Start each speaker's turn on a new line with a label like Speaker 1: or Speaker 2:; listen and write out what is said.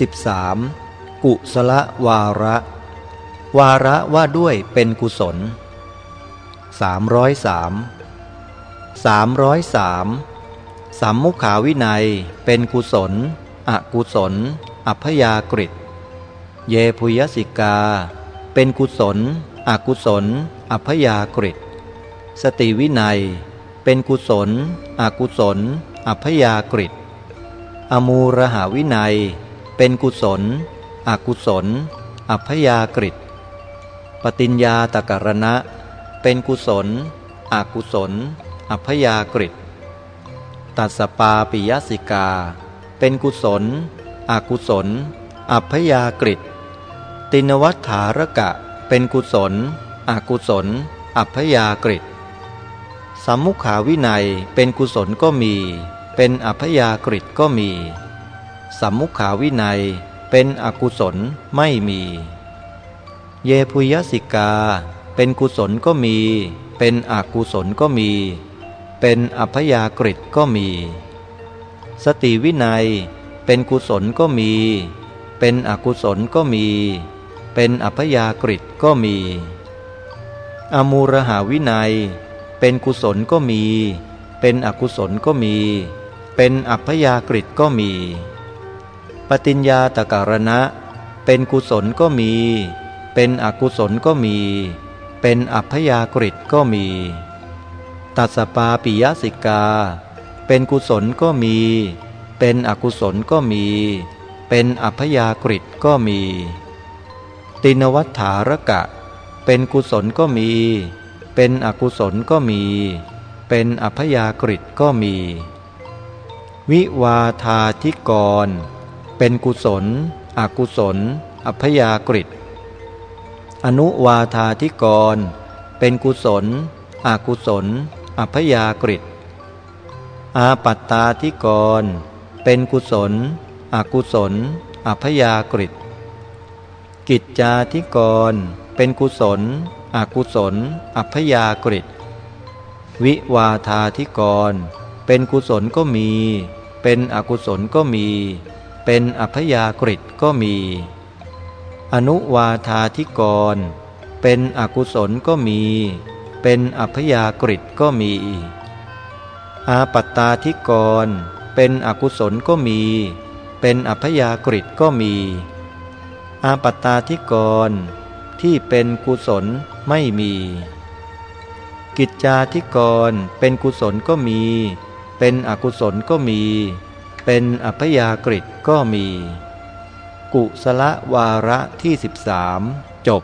Speaker 1: 13. กุศลวาระ วาระว่าด้วยเป็นกุศล 303 303สัมมุขาวินัยเป็นกุศล อกุศล อัพยากฤิเยพุยสิกา เป็นกุศล อกุศล อัพยากฤิสติวินัย เป็นกุศล อกุศล อัพยากฤิอมูรหาวินัย เป็นกุศล อกุศล อัพยากฤิปฏิญญาตกรณะ เป็นกุศล อกุศล อัพยากฤิตัสปาปิยสิกา เป็นกุศล อกุศล อัพยากฤิตินวัฏฐารกะ เป็นกุศล อกุศล อัพยากฤิสัมมุขาวินัยเป็นกุศลก็มี เป็นอัพยากฤิก็มี สัมมุขาวินัยเป็นอกุศลไม่มี เยพุยสิกา เป็นกุศลก็มี เป็นอกุศลก็มี เป็นอัพยากฤิก็มี สติวินัย เป็นกุศลก็มี เป็นอกุศลก็มี เป็นอัพยากฤิก็มี อมูรหาวินัย เป็นกุศลก็มี เป็นอกุศลก็มี เป็นอัพยากฤิก็มี ปฏิญญาตการณะ เป็นกุศลก็มี เป็นอกุศลก็มี เป็นอัพยากฤิก็มี ตัสปาปิยสิกา เป็นกุศลก็มี เป็นอกุศลก็มี เป็นอัพยากฤิก็มี ตินวัฏฐารกะ เป็นกุศลก็มี เป็นอกุศลก็มี เป็นอัพยากฤิก็มี วิวาทาธิกร เป็นกุศล อกุศล อัพยากฤิอนุวาทาธิกร เป็นกุศล อกุศล อัพยากฤิอาปัตตาธิกร เป็นกุศล อกุศล อัพยากฤิกิจจาธิกร เป็นกุศล อกุศล อัพยากฤิวิวาทาธิกร เป็นกุศลก็มี เป็นอกุศลก็มี เป็นอัพยากฤิก็มี อนุวาทาธิกร เป็นอกุศลก็มี เป็นอัพยากฤิก็มี อาปัตตาธิกร เป็นอกุศลก็มี เป็นอัพยากฤิก็มี อาปัตตาธิกร ที่เป็นกุศลไม่มี กิจจาธิกร เป็นกุศลก็มี เป็นอกุศลก็มี เป็นอัพยากฤิก็มี กุศลวาระที่ 13 จบ